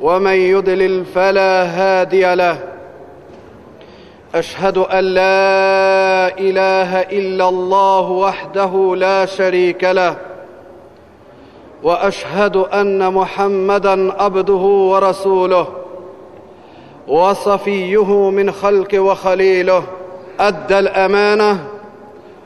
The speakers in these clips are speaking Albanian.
ومن يضلل فلا هادي له اشهد ان لا اله الا الله وحده لا شريك له واشهد ان محمدا عبده ورسوله وصفيه من خلق وخليله ادى الامانه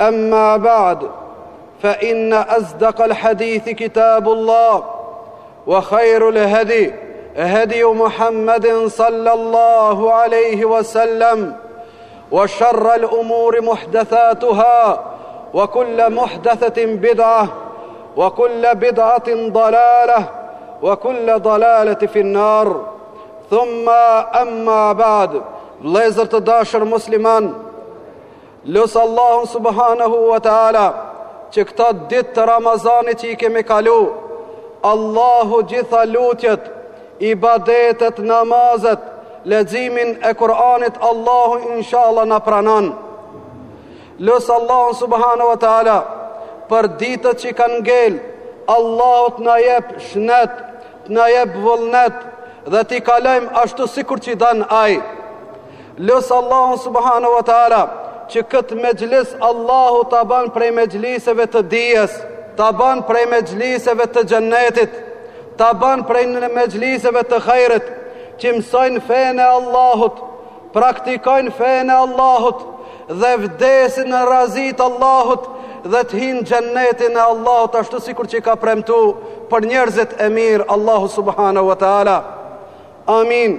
أما بعد فإن أصدق الحديث كتاب الله وخير الهدي هدي محمد صلى الله عليه وسلم وشر الأمور محدثاتها وكل محدثة بدعة وكل بدعة ضلالة وكل ضلالة في النار ثم أما بعد لازر تداشر مسلمان Lus Allahun subhanehu wa taala që këto ditë të Ramazanit që i kemi kalu, Allahu gjitha lutjet, ibadetet, namazet, leximin e Kur'anit Allahu inshallah na pranon. Lus Allahun subhanehu wa taala për ditët që kanë ngel, Allahu të na jep shnet, të na jep vullnet dhe t'i kalojmë ashtu sikur që don ai. Lus Allahun subhanahu wa taala që këtë mexhlis Allahu ta ban prej mexhliseve të dijes, ta ban prej mexhliseve të xhennetit, ta ban prej mexhliseve të hajrit, që mësojnë fenë e Allahut, praktikojnë fenë e Allahut dhe vdesin në razi të Allahut dhe të hinë xhennetin e Allahut ashtu sikur që ka premtu për njerëzit e mirë Allahu subhanahu wa ta'ala Amin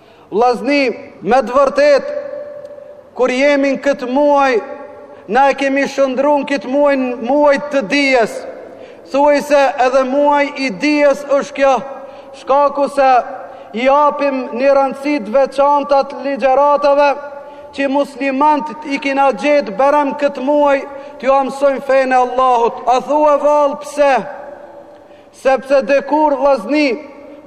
Vllazni, me të vërtetë, kur jemi në këtë muaj, na e kemi shëndrru këtë muaj në muaj të dijes. Thuajse edhe muaj i dijes është kjo, shkaku se i apim një rëndësi të veçantë ligjëratave që muslimant i kina gjetë berem këtë muaj t'jua mësojmë fenë e Allahut. A thua vallë pse? Sepse dikur vllazni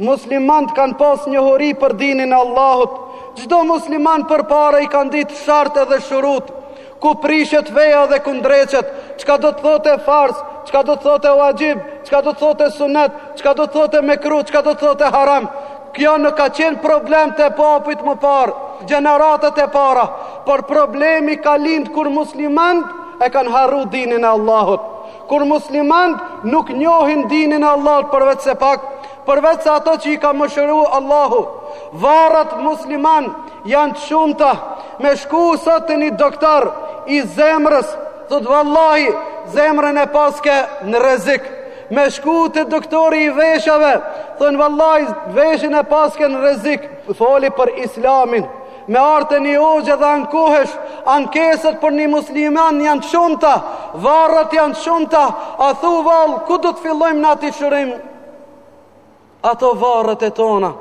muslimantë kanë pas njohuri për dinin e Allahut. Çdo musliman përpara i ka ditë shartë dhe shurutë, ku prishet feja dhe ku ndreqet, çka do të thote farz, çka do të thote uaxhib, çka do të thote sunet, çka do të thote mekruh, çka do të thote haram. Kjo nuk ka qenë problem te popujt më parë, gjeneratat e para, por problemi ka lindë kur muslimantë e kanë harru dinin e Allahut. Kur muslimanët nuk njohin dinin e Allahut përveç se pak, përveç se ato që i ka mëshiruar Allahu, varrat e muslimanit janë të shumta. Me shku sot te një doktor i zemrës, thotë vallahi, zemrën e paske në rrezik. Me shku te doktori i veshkave, thonë vallahi, veshkën e paske në rrezik. Foli për Islamin, Me ardh te një hoxhë dhe ankohesh, ankesat prej një musliman janë të shumta, varrat janë të shumta, a thu vallë, ku do të fillojmë na t'i shërojmë? Ato varrat e tona,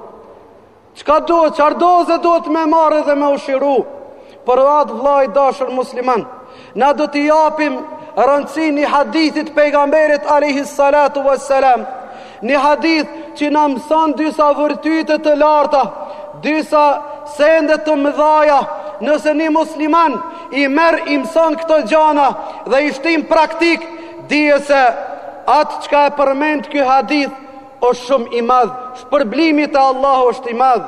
çka duhet, çfar doze duhet me marrë dhe me u shëru, për atë vëlla i dashur musliman, Na do t'i japim rëndësi një hadithi të pejgamberit alaihi salatu wassalam. Një hadith që na mëson disa virtyte të larta, disa sende të mëdhaja, nëse një musliman i merr i mëson këto gjana dhe i shtin n'praktikë, dije se atë çka e përmend ky hadith është shumë i madh, shpërblimi te Allahu është i madh.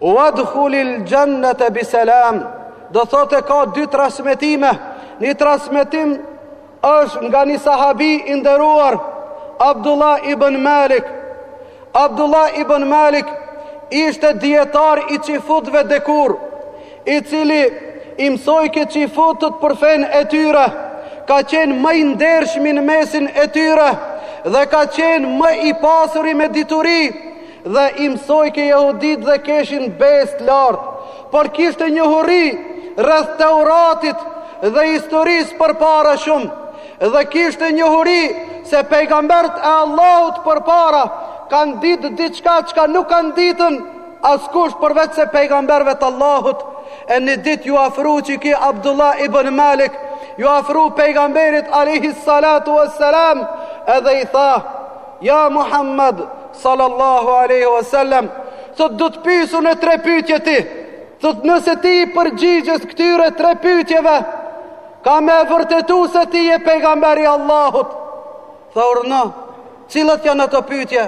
Wadkhulil jannata bi salam. Do thotë ka dy transmetime. Një transmetim është nga një sahabi i nderuar Abdullah ibn Malik. Abdullah ibn Malik ishte dijetar i çifutëve dikur, i cili i mësojke çifutët për fenë e tyre, ka qenë më i ndershmi në mesin e tyre dhe ka qenë më i pasuri me dituri, Dhe i mësojke jehuditë dhe keshin besë të lartë, por kishte njohuri rreth Teuratit dhe historisë përpara shumë, dhe kishte njohuri se pejgamberët e Allahut përpara kanë ditë diçka çka nuk kanë ditën askush përveç se pejgamberve t'Allahut, e një ditë iu afru qeky Abdullah ibn Malik, iu afru pejgamberit alejhi salatu wassalam edhe i tha, Ja Muhammed, sallallahu aleyhi wa sallam, thotë do të pys unë tre pytje ti, thotë nëse ti i përgjigjesh këtyre tre pytjeve, kam me vërtetu se ti je pejgamberi Allahut. Tha urno, cilat janë ato pytje?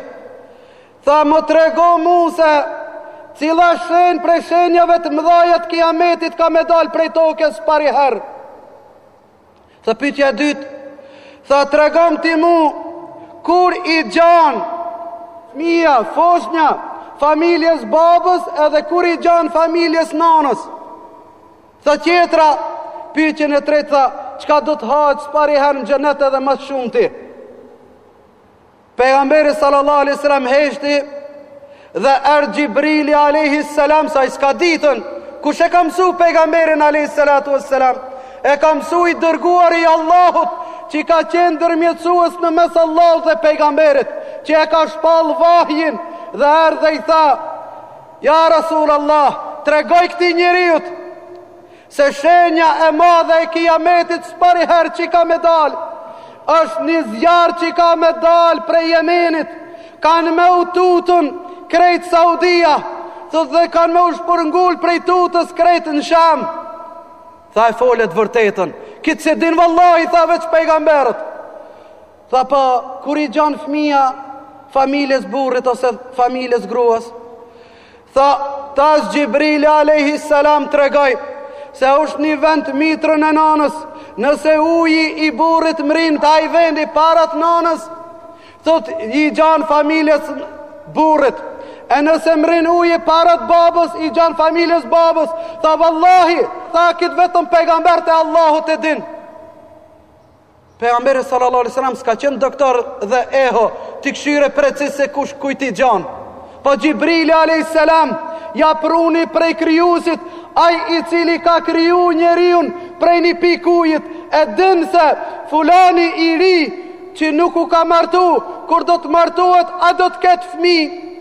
Tha më trego mu se, cila shenjë prej shenjave të mdhaja t'kiametit ka me dalë prej tokës s'pari herë? Tha pytja e dytë, tha tregom ti mu, kur i gjan fmija, foshnja, familjes babës edhe kur i gjan familjes nanës. Tha tjetra, pytjen e tretë, tha, çka do të ha s'pari herë në xhenet edhe më së shumti? Pejgamberi sallallahu alaihi wasallam heshti dhe erdhi Xhibrili alaihi salam se ai s'ka ditën. Kush e ka mësu pejgamberin alaihi salatu wassalam? E ka mësu i dërguari i Allahut, që ka qenë ndërmjetësues në mes Allahut dhe pejgamberit, që e ka shpall vahjin dhe erdhi i tha: "Ja Rasulullah, tregoji këtij njeriut Se shenja e madhe e kijametit s'pari herë që ka me dalë, është një zjarr që ka me dalë prej jemenit, kanë me u tutën krejt Saudia, thotë dhe kanë me u shpërngul prej tutës krejt në Sham. Tha e fole t' vërtetën, kit s'e din vallahi, tha veç pejgamberët. Tha pa, kur i gjan fëmija familjes burrit ose familjes gruas, Tha, tash Xhibrili alejhi selam tregoi se është një vend n'mitrën e nanës, nëse uji i burrit mrin te ai vendi para të nanës, thotë i gjan familjes burrit. E nëse mrin uji para të babës, i gjan familjes babës. Tha vallahi, tha kit vetëm pejgamberët e Allahut e din. Pejgamberi sallallahu alaihi wasallam s'ka qenë doktor dhe eho, t'i këshyre precis se kush kujt i gjan. Po Xhibrili alaihi salam ja pruni prej krijuesit, ai i cili ka kriju njeriun prej një pikë ujit, e din se fulani i ri që nuk u ka martu, kur do të martohet, a do të ketë fëmijë?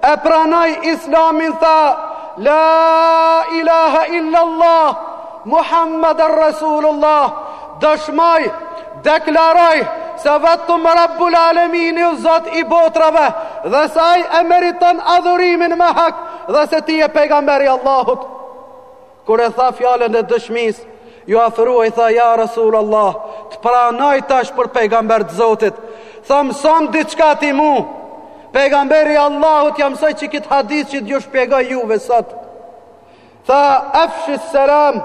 E pranoi Islamin tha La ilaha illa Allah Muhammed Rasulullah Dëshmoj Deklaroj Se vetëm Rabbul Alemin i zot i botrave Dhe se aj e meriton adhurimin me hak Dhe se ti je pejgamberi i Allahut Kur e tha fjalën e dëshmisë, iu afrua i tha ja Rasul Allah, të pranoj tash për pejgamber të Zotit. Tha mësom diçka ti mu. Pejgamberi i Allahut ia mësoi që këtë hadith që t'ju shpjegoj juve sot. Tha efshis-selam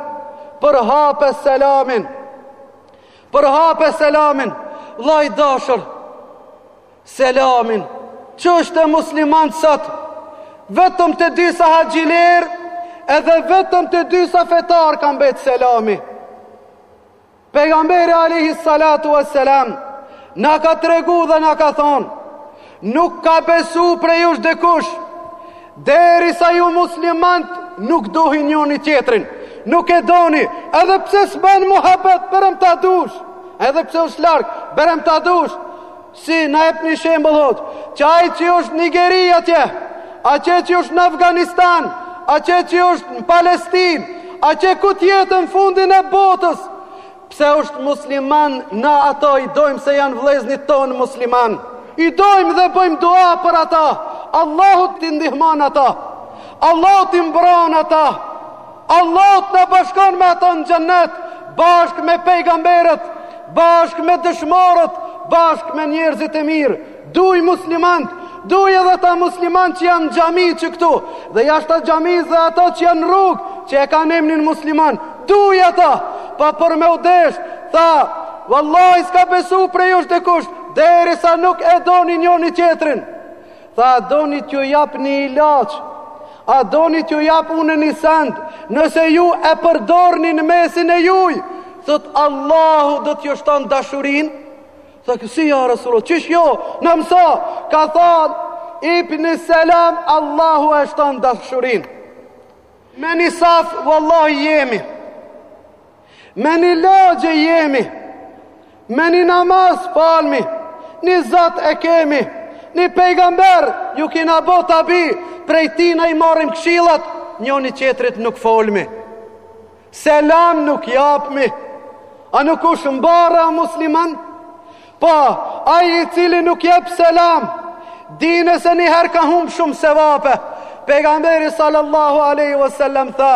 përhape selamin. Përhape selamin, vlla i dashur. Selamin, që është te muslimantë sot, vetëm te disa haxhilerë, edhe vetëm te disa fetarë ka mbetë selami. Pejgamberi alejhi salatu ve selam, na ka tregu dhe na ka thonë, nuk ka besu prej jush dekush, derisa ju muslimant nuk doni njëni-tjetrin, nuk e doni, edhe pse s'ban muhabet, berem ta dush, edhe pse është larg, berem ta dush, Si, na jep një shembull, thotë, qe ai që është në Nigeri atje, a qe që është në Afganistan, a qe që është në Palestinë, a qe ku t'jetë në fundin e botës, pse është musliman, na ato i dojmë se janë vllaznit tonë muslimanë, i dojmë dhe bëjmë dua për ata, Allahu t'i ndihmon ata, Allahu t'i mbron ata, Allahu të na bashkon me ato në xhennet, bashkë me pejgamberët, bashkë me dëshmorët, bashkë me njerëzit e mirë. Duj muslimant, duj edhe ta muslimant që janë n'xhami qëkëtu, dhe jashta xhamisë dhe ato që janë n'rrugë, që e kanë emnin musliman, duj ata, pa për me udesht, tha, vallahi s'ka besu prej jush dekush, derisa nuk e doni njëni-tjetrin. Tha, a doni t'ju jap një ilaç? A doni t'ju jap unë një send? Nëse ju e përdorni në mesin e juj, thotë Allahu do t'ju shton dashurinë? Tha, si ja Resulullah, qysh jo, na mëso, ka thanë, ipni selam, Allahu e shton dashurinë. Me një saf, vallahi jemi. Me një lagje jemi, me një namaz falmi, një zot e kemi, një pejgamber ju kina bo tabi, prej tina i marrim kshillat, njoni qetrit nuk folmi. Selam nuk japmi, a nuk osht marre o musliman? Po, ai i cili nuk jep selam, dije se një her ka humb shumë sevape, pejgamberi sallallahu aleyhi wasallam tha,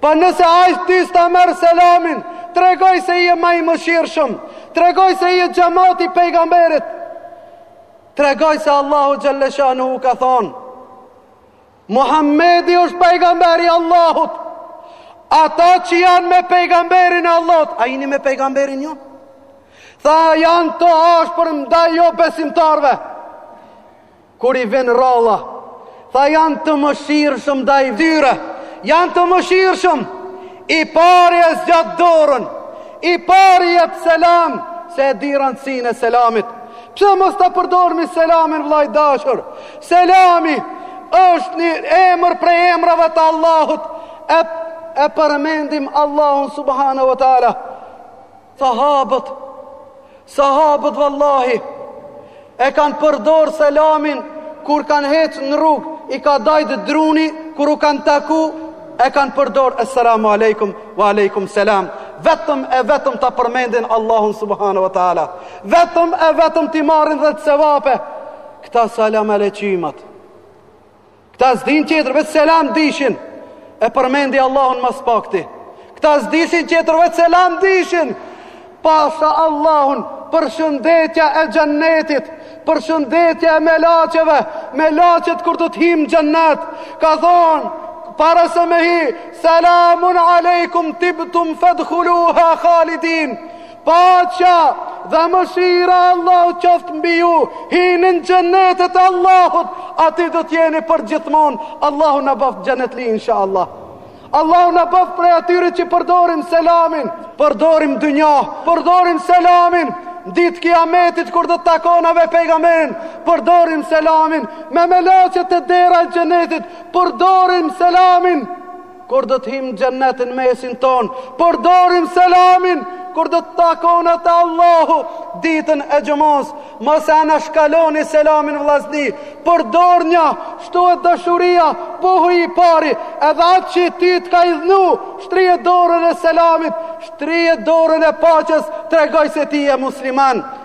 Po nëse ai ty s'ta merr selamin, tregoj se je ma i mëshirshëm, tregoj se je xhemati i pejgamberit. Tregoj se Allahu xhelleshanuhu ka thonë Muhammedi është pejgamberi i Allahut. Ata që janë me pejgamberin e Allahut, a jini me pejgamberin ju? Tha janë të ashpër ndaj jobesimtarve. Kur i vin rralla, tha janë të mëshirshëm ndaj tyre, janë të mëshirshëm. I pari e zgjat dorën, i pari jep selam, se e di rëndësin e selamit. Pse mos ta përdormi selamin vlla i dashur? Selami është një emër prej emrave të Allahut, e, e përmendim Allahun subhanahu wa ta'ala. Sahabët, sahabët vallahi, e kanë përdorë selamin kur kanë hecë në rrugë, i ka dajtë druni kur u kanë taku, e kanë përdorë, esselamu alejkum, wa alejkum selam, vetëm e vetëm ta përmendin Allahun subhanahu wa ta'ala, vetëm e vetëm t'i marrin dhetë sevape, këta selamaleqymat, Këta s'din qetër veç selam dishin. E përmendi Allahun ma s'pakti. Këta s'dishin qetër veç selam dishin. Pasha Allahun përshëndetja e xhennetit, përshëndetja e melaqeve, melaqet kur do të him xhennet. Na thonë para se me hi, selamun alejkum tibtum fadkhuluha khalidin. Paqja dhe mëshira e Allahut qoftë mbi ju. Hini në xhenetet e Allahut, aty do të jeni përgjithmonë. Allahu na bëftë xhenetli inshallah. Allahu na bëftë prej atyre që përdorim selamin, përdorim n'dynja, përdorim selamin n'ditë t'kiametit kur do ta takojmë pejgamberin, përdorim selamin me melaqet te dera e xhenetit, përdorim selamin Kur do të him në xhennet n'mesin tonë, përdorim selamin kur do të takojm te Allahu ditën e xhumës. Mos e anashkaloni selamin vllazni, përdornie, shtohet dashuria, bohu i pari, edhe atë që ty të ka idhnu, shtrije dorën e selamit, shtrije dorën e paqes, tregoj se ti je musliman.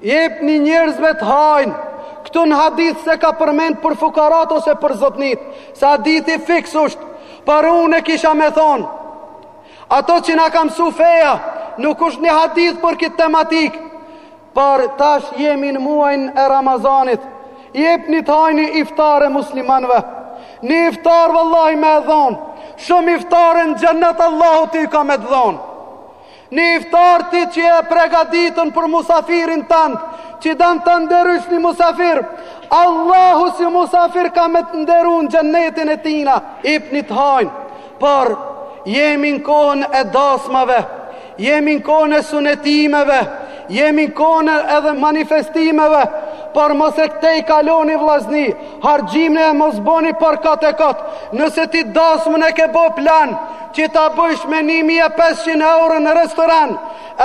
Jepni njerëzve të hajnë. Këtu në hadith se ka përmend për fukarat ose për zotnit. Se hadithi fiks është. Por unë e kisha me thonë. Ato që na ka msu feja, nuk është një hadith për këtë tematik. Por tash jemi në muajin e Ramazanit. Jepni të hajnë iftare muslimanve. Një iftar vallahi me dhonë. Shumë iftare në gjennet Allahu t'i ka me dhonë. Një iftar ti që e pregaditën për musafirin tënd, që dan ta nderysh një musafir, Allahu si musafir ka me të nderu në gjennetin e tina, ipni të hajnë, por jemi në kohën e dasmave, jemi në kohën e sunetimeve, jemi në kohën edhe manifestimeve, por mos e tejkaloni vllazni, Harxhimne mos boni palkat e kat. Nëse ti dasmën e ke bo plan që ta bëjsh me 1500 euro në restoran,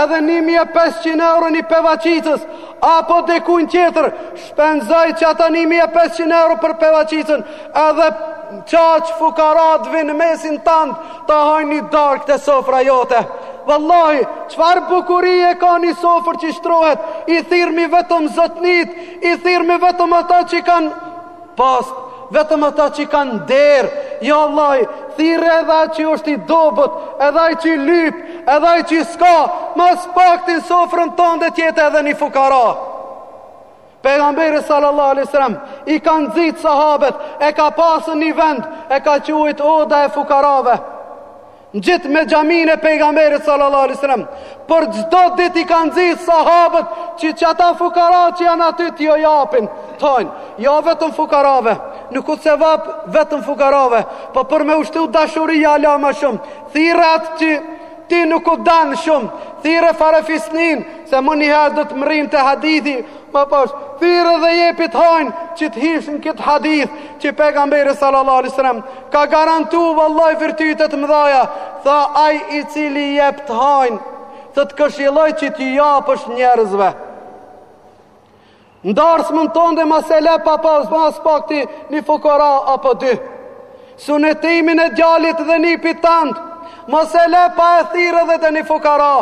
edhe 1500 euro një pevacicës, apo dikuj tjetër, shpenzoj që ata 1500 euro për pevacicën, edhe qaq fukara t'vinë n'mesin tand ta hajnë një darkë te sofra jote. Vallahi, çfarë bukurie ka një sofër që shtrohet, i thirrim vetëm zotnit, I thirrim vetëm ata që kanë pas, vetëm ata që kanë der. Ja Allah, thirr edhe atë që është i dobët, edhe ai që lyp, edhe ai që s'ka, ma s'pakti n'sofrën tonde t'jetë edhe një fukara. Pejgamberi sallallahu alaihi wasallam i ka nxit sahabët, e ka pasur një vend, e ka quajt oda e fukarave. Ngjit me xhamin e pejgamberit sallallahu alaihi wasallam. Për çdo ditë i ka nxit sahabët që çata fukara që janë aty t'ju japin. Thonë, jo vetëm fukarave, nuk u sevap vetëm fukarave, po për me u shtu dashuria ala ma shumë. Thirrë atë që ti nuk e dan shumë. Thirrë farefisnin se më një herë do të mrrinte hadithi Më pas, thirrë dhe jepi të hajnë që të hish në këtë hadith që pejgamberi sallallahu alaihi wasallam ka garantu vallaj virtyte të mëdha, tha ai i cili jep të hajnë, se të këshilloj që t'i japësh njerëzve. N'darsmën tonde mos e le pa pas ma s'pakti një fukara apo dy. Sunetimin e djalit dhe nipit tand, mos e le pa e thirr edhe një fukara.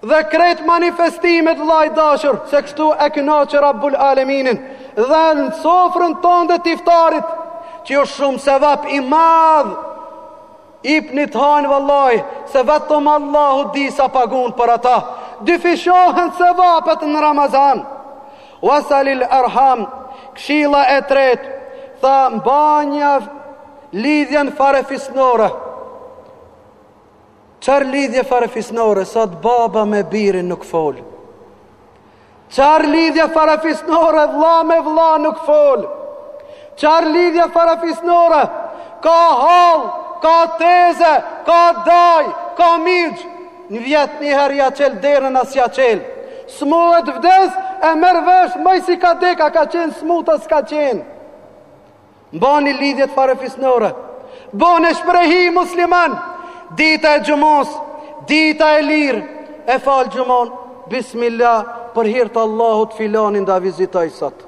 Dhe krejt manifestimet vllai i dashur, se kështu e kënaq Rabbul Aleminin, dhe në sofrën tonde t'iftarit, që është shumë sevap i madh. Ipni të hajnë vëllai, se vetëm Allahu di sa pagun për ata. Dyfishohen sevapet në Ramazan. Wasalil Arham, këshilla e tretë, tha mbaje lidhjen farefisnore. Çar lidhje farefisnore sot baba me birin nuk fol. Çar lidhje farefisnore vlla me vlla nuk fol. Çar lidhje farefisnore ka hall, ka teze, ka daj, ka mixh. Në vjet një herë ja çel derën as ja çel. Smuhet vdes e merr vesh masi ka dek a ka qen smut a s'ka qen. Mbani lidhjet farefisnore. Bone shprehi musliman. Dita e xhumos, dita e lirë, e falë xhumon, bismillah, për hir të Allahut filanin do e vizitoj sot.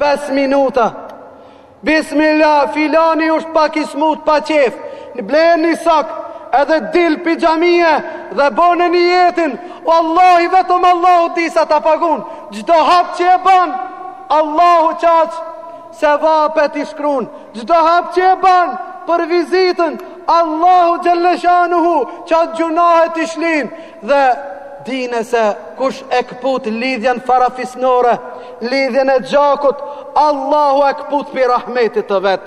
5 minuta, bismillah, filani është pak i smut, pa qef, blen një sok, edhe dil pi xhamije dhe bone nijetin, vallahi vetëm Allahu di sa ta pagun, çdo hap që e banë, Allahu qaq, Sevapet i shkrun çdo hap që e ban për vizitën, Allahu xhelle shanuhu qaq gjunahet i shlin dhe dine, se kush e këput lidhjen farafisnore, lidhjen e gjakut, Allahu e këput pi rahmetit të vet.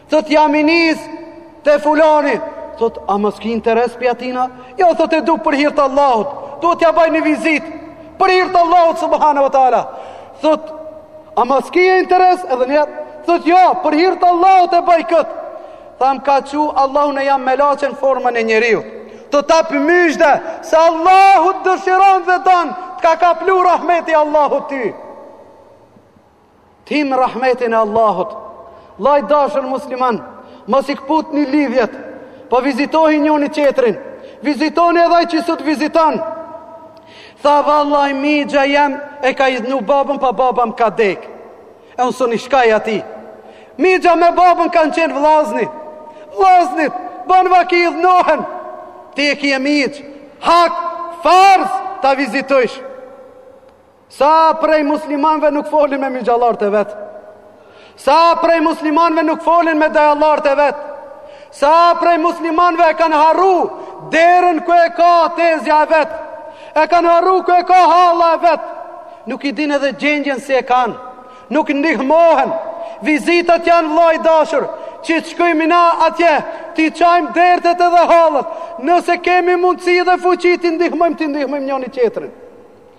Thot jam i nis te fulani. Thot a mos ki interes pi atina? Jo thot e du për hir të Allahut. Do t'ja baj një vizit për hir të Allahut subhanahu wa taala. Thot a mos ki interes edhe njerë thot jo për hir të Allahut e baj kët. Tha m'ka çu Allahu, un jam melaçe n'formën e njeriut. Të t'ap myzhde se Allahu dëshiron dhe don të ka kaplu rahmeti Allahu ty. Tim rahmetin e Allahut. Vllaj dashur musliman, mos i kputni lidhjet, po vizitoni njoni qetrin, vizitoni edhe ai që s'të viziton. Tha vallaj mixha jem e ka idhnu babën, pa baba m'ka dek. E unë s'un i shkoj ati. Mixha me babën kanë qenë vlazni. Vlaznit, banë vaki idhnohen. Ti e ki mixh, hak, farz, ta vizitojsh. Sa prej muslimanëve nuk folin me mixhallarët e vet? Sa prej muslimanëve nuk folin me dajallarët e vet? Sa prej muslimanëve e kanë harru derën ku e ka tezja e vet? E kanë harru ku e ka halla e vet? Nuk i din edhe gjendjen si e kanë. Nuk ndihmohen. Vizitat janë vllai dashur, që të shkojmë na atje, t'i qajmë dertet edhe hallet, nëse kemi mundësi dhe fuqi, t'i ndihmojmë, t'i ndihmojmë njoni tjetrin.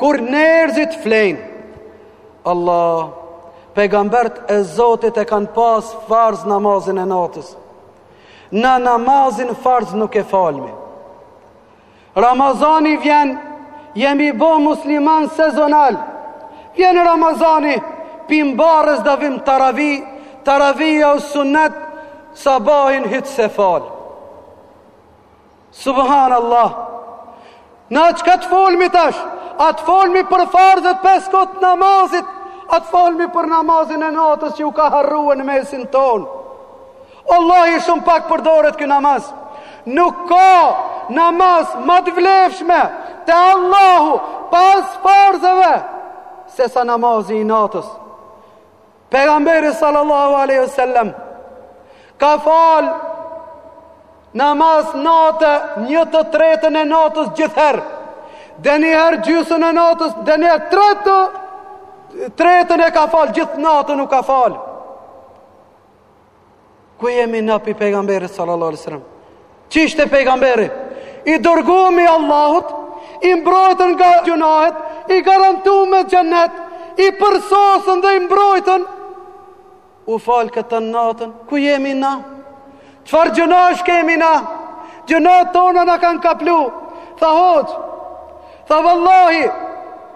Kur njerëzit flenë, Allah, pegambert e Zotit e kanë pas farz namazin e natës. Na namazin farz nuk e falmi. Ramazani vjen, jemi bo musliman sezonal. Vjen Ramazani, pi mbarë s'di a vim taravi, taravi o sunet, sabahin hiç s'e falë. Subhanallah. Na çka të folmi tash? A të folmi për farzet pesë koht namazit? A të folmi për namazin e natës që u ka harru në mesin tonë? Allahi shumë pak përdoret ky namaz. Nuk ka namaz ma të vlefshme te Allahu pas farzeve sesa namazi i natës. Pejgamberi sallallahu alaihi wasallam ka fal namaz nate një të tretën e natës gjithherë. Denjëherë gjysën e natës, denjëherë tretë, tretën e ka fal, gjithë natën nuk ka fal. Ku jemi na pi pejgamberit sallallahu alaihi wasallam? Ç'ishte pejgamberi? I dërguam i Allahut, i mbrojtun nga gjynahet, i garantuam me xhenet, i përsosun dhe i mbrojtun. U falke tanë natën, ku jemi na? Çfarë gjynahesh kemi na? Gjynahet tona na kanë kaplu. Tha hoxh, Tha vallahi,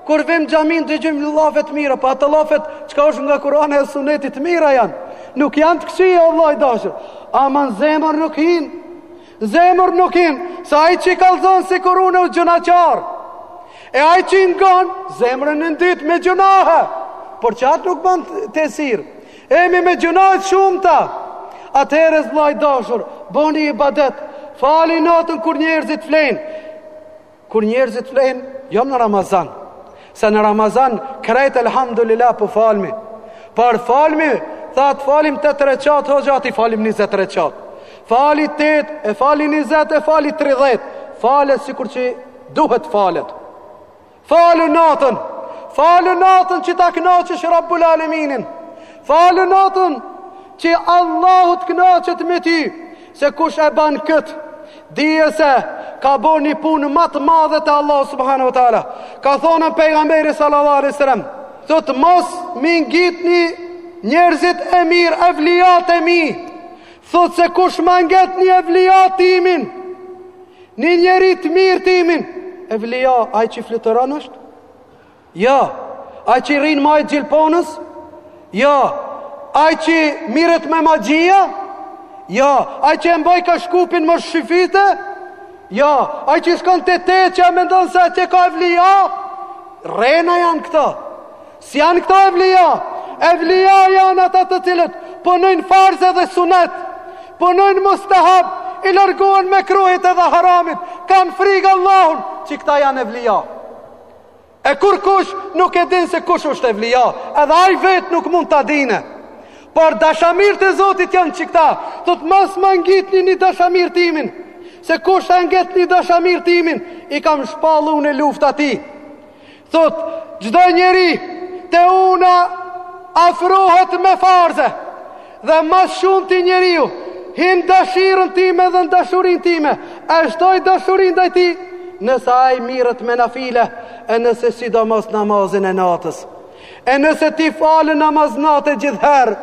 kur vim xhamin dëgjojmë llafe të mira, po ato llafet çka është nga Kurani e Sunetit të mira janë. Nuk janë të këqija o vëlla i dashur. Ama n'zemër nuk hin. N'zemër nuk hin, se ai që i kallzon sikur unë u gjynahqar. E ai që i ngon zemrën e ndytë me gjynahe. Për qatë nuk bën tesir. Jemi me gjynahe të shumta. Atëherë vëlla i dashur, boni ibadet. Falu natën kur njerëzit flenë. Kur njerëzit flejnë, jo në Ramazan. Se në Ramazan, krejt elhamdulillah po falmi. Po falmi, tha të falim tetë reqat, hoxha t'i falim njëzet reqat. Fali tetë e fali njëzet, e fali tridhjetë. Falet sikur që duhet falet. Falu natën, falu natën që ta knaqesh Rabbul Aleminin. Falu natën që Allahu t'knaqet me ty. Se kush e ban kët dije se ka bo një punë ma të madhe te Allahu subhanahu wa taala. Ka thënë pejgamberi sallallahu alaihi wasallam, thotë mos mi ngitni njerëzit e mirë evlijat e mi. Thotë se kush ma nget një evlija timin, një njeri t'mirë timin, evlija ai që fluturon është? Jo ai që rrin n'maje t'gjilpanës, jo ai që mirret me magjia, jo ai që e mbajka shkopin me shifite, jo ai që shkon te te që e mendon se atë ka evlija? Rrena janë këto. S'janë këta evlija. Evlija janë ata të cilët punojnë farze dhe sunet, punojnë mustahab, i largohen mekruhit edhe haramit, kanë frikë Allahun, qe këta janë evlija. E kurrkush nuk e din se kush është evlija, edhe ai vetë nuk mund ta dine. Por dashamirët e Zotit janë qikta, thotë mos ma ngitni një dashamir timin, se kush e nget një dashamir timin, i kam shpallë unë luftë atij. Thotë çdo njeri te una afrohet me farze. Dhe ma s'shumti njeriu hin n'dëshirën time dhe në dashurinë time, e shtoj dashurinë ndaj tij, nëse ai mirret me nafile, e nëse sidomos namazin e natës. E nëse ti fal namaz nate gjithherë,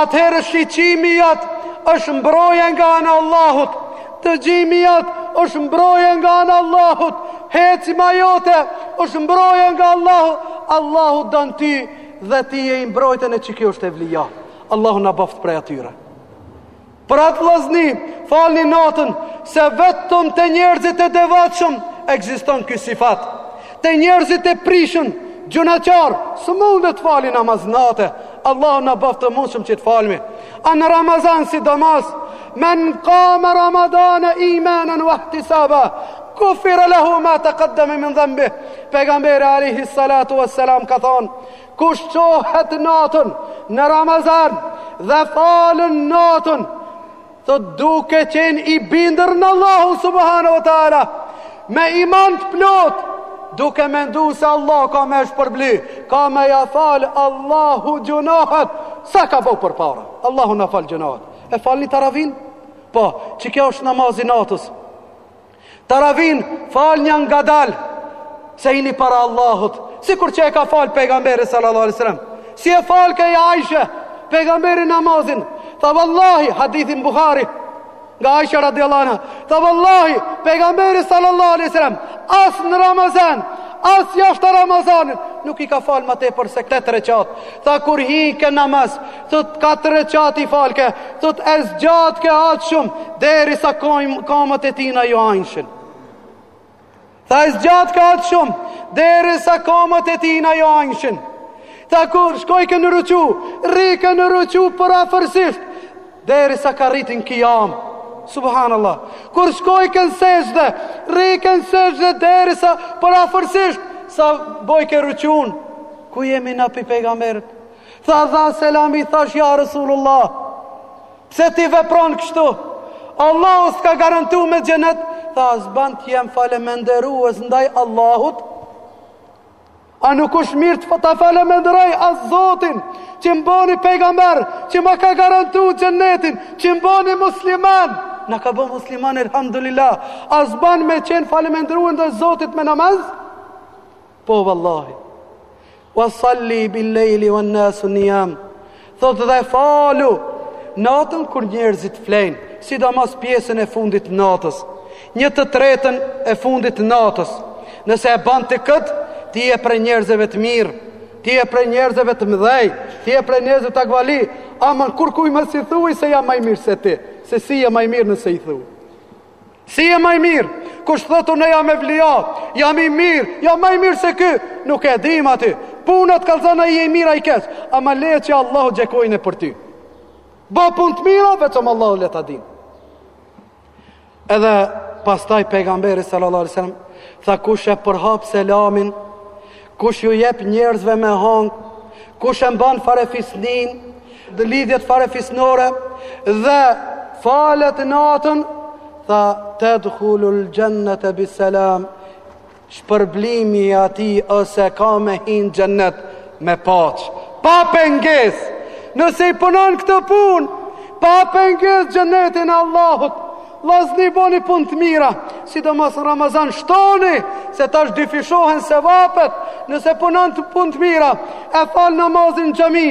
atëherë shiqimi jot është mbrojë nga ana Allahut, dëgjimi jot është mbrojë nga ana Allahut, hecma jote është mbrojë nga Allahut, Allahu t'don ty, Dhe ti je i mbrojtun e qikjo është evlija. Allahu na bëftë prej atyre. Pra vllazni, falni natën se vetëm te njerëzit e devotshëm ekziston ky sifat. Te njerëzit e prishun, gjynahqarë, s'mund të falin namaz nate. Allahu na bëftë të mundshëm që të falmi. E në Ramazan sidomos, men kame Ramazana imanen ve ihtisaba, Gufira lehu ma tekaddeme min dhenbih Pejgamberi alejhi salatu ve selam ka thonë Kush çohet natën në Ramazan Dhe falet natën duke qenë i bindur në Allahu subhanu wa ta'ala Me iman të plot Duke mendu se Allahu ka me shpërbly Ka me ia falë Allahu gjynahet Sa ka bo përpara Allahu na faltë gjynahet E falni teravinë po, qikjo është namazi i natës Teravinë, falnja ngadalë, se jini para Allahut, sikur që e ka fal pejgamberi sallallahu alaihi sallam. Si e falke, Ajshe, pejgamberi namazin, tha vallahi, hadithi n'Buhari, nga Ajshja radiallahu anha, tha vallahi, pejgamberi sallallahu alaihi sallam, as në Ramazan, as jashtë Ramazanit, nuk i ka fal ma tepër se tetë reqat. Tha kur hike n'namaz, Thot katër reqat i falke, thot e zgjatke aq shumë, derisa kamët e tina ju anjshin. Tha e zgjatke aq shumë, derisa kamët e tina ju anjshin. Tha kur shkojke në ruqu, rrike në ruqu përafërsisht, derisa ka rrit në kijam. Subhanallah. Kur shkojke në sexhde, rrike në sexhde, derisa përafërsisht, sa bojke ruqun. Ku jemi na pi pejgamberit? Tha dha selam i thash ja Resulullah Pse ti vepron kështu Allahu s'ka garantu me xhenet Tha a s'ban t'jem falemenderues ndaj Allahut A nuk është mirë ta falemenderoj as Zotin që më boni pejgamber, që ma ka garantu xhenetin, që më boni musliman. Na ka bo musliman, elhamdulillah. A s'ban me qenë falemenderues ndaj Zotit me namaz? Po vallahi. Wa salli bil layli wan nasu niyam. Thot dhe falu natën kur njerëzit flejn, sidomos pjesën e fundit të natës. Një të tretën e fundit të natës. Nëse e ban ti kët, ti je prej njerëzve të mirë, ti je prej njerëzve të mëdhej, ti je prej njerëzve takvali. Ama kurrkuj mos i thuaj se jam ma i mirë se ti, se si je ma i mirë nëse i thuaj. Si je ma i mirë? Kush thot unë jam evlija, jam i mirë, jam ma i mirë se ky, nuk e dim aty. Punët kallzajn a je i mirë a i keq, ama le që Allahu gjykojne për ty. Ba pun të mira, vetëm Allahu le ta din. Edhe pastaj pejgamberi sallallahu alaihi wasallam tha kush e përhap selamin, Kush ju jep njerëzve me hangë? Kush e mban farefisnin? Dhe lidhjet farefisnore dhe falet natën, tha tedhulul xhennete biselam, shpërblimi i atij ose ka me hin xhennet me paqe. Pa penges, nëse i punon këto pun, pa penges xhennetin e Allahut, Vllazni boni pun të mira, sidomos në Ramazan shtoni se tash dyfishohen sevapet, nëse punon ti pun të mira, e fal namazin në xhami,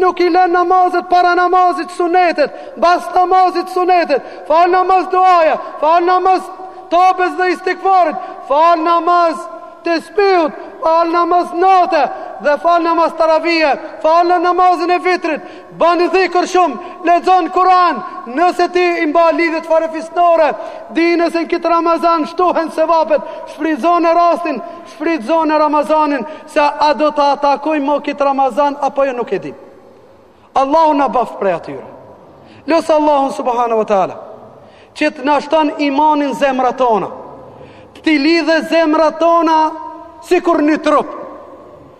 nuk i lën namazet para namazit sunetet, mbas namazit sunetet, fal namaz duhaja, fal namaz tobes dhe istigfarit, fal namaz tespihut, fal namaz nate dhe fal namaz taravije, fal namazin e vitrit, Bëni dhikr shumë, lexon Kur'an, nëse ti i mba lidhjet farefisnore, dine se në këtë Ramazan shtohen sevapet, shfrytëzone rastin, shfrytëzone Ramazanin, se a do ta takojmë mo këtë Ramazan apo jo nuk e di. Allahu na bëftë prej atyre. Lus Allahun subhanahu wa taala që të na shton imanin zemrat tona. T'i lidhe zemrat tona sikur një trup.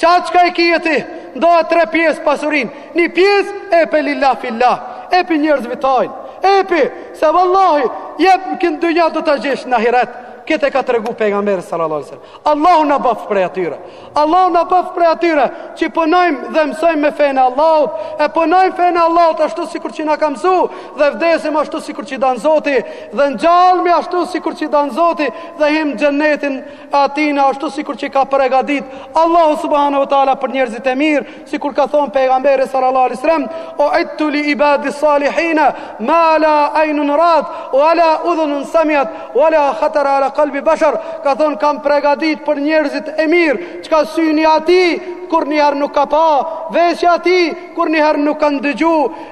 Qa çka e kije ti, ndaje tre pjesë pasurin, një pjesë epe lilla filla, epi njerëzve tanë, epi, se vallahi, jep në këtë dynja do ta gjesh në ahiret, këtë e ka tregu pejgamberi sallallahu alaihi wasallam, Allahu na bëftë prej atyre, Allahu na bëftë prej atyre, që punojmë dhe mësojmë me fenë e Allahut, e punojmë fenë e Allahut ashtu sikur që na ka msu, dhe vdesim ashtu sikur që dan zoti, dhe ngjallemi ashtu sikur që dan zoti, dhe him xhenetin, e atina ashtu sikur që ka pregatit Allahu subhanahu wa taala për njerëzit e mirë, sikur ka thënë pejgamberi sallallahu alaihi wasallam, a'dadtu li ibadi salihin ma la aynun rat wala udhun samiat wala khatar ala qalbi bashar, ka thënë kam pregatit për njerëzit e mirë, çka syni atij kurrnjëherë nuk ka pa, veshi atij kurrnjëherë nuk ka dëgju,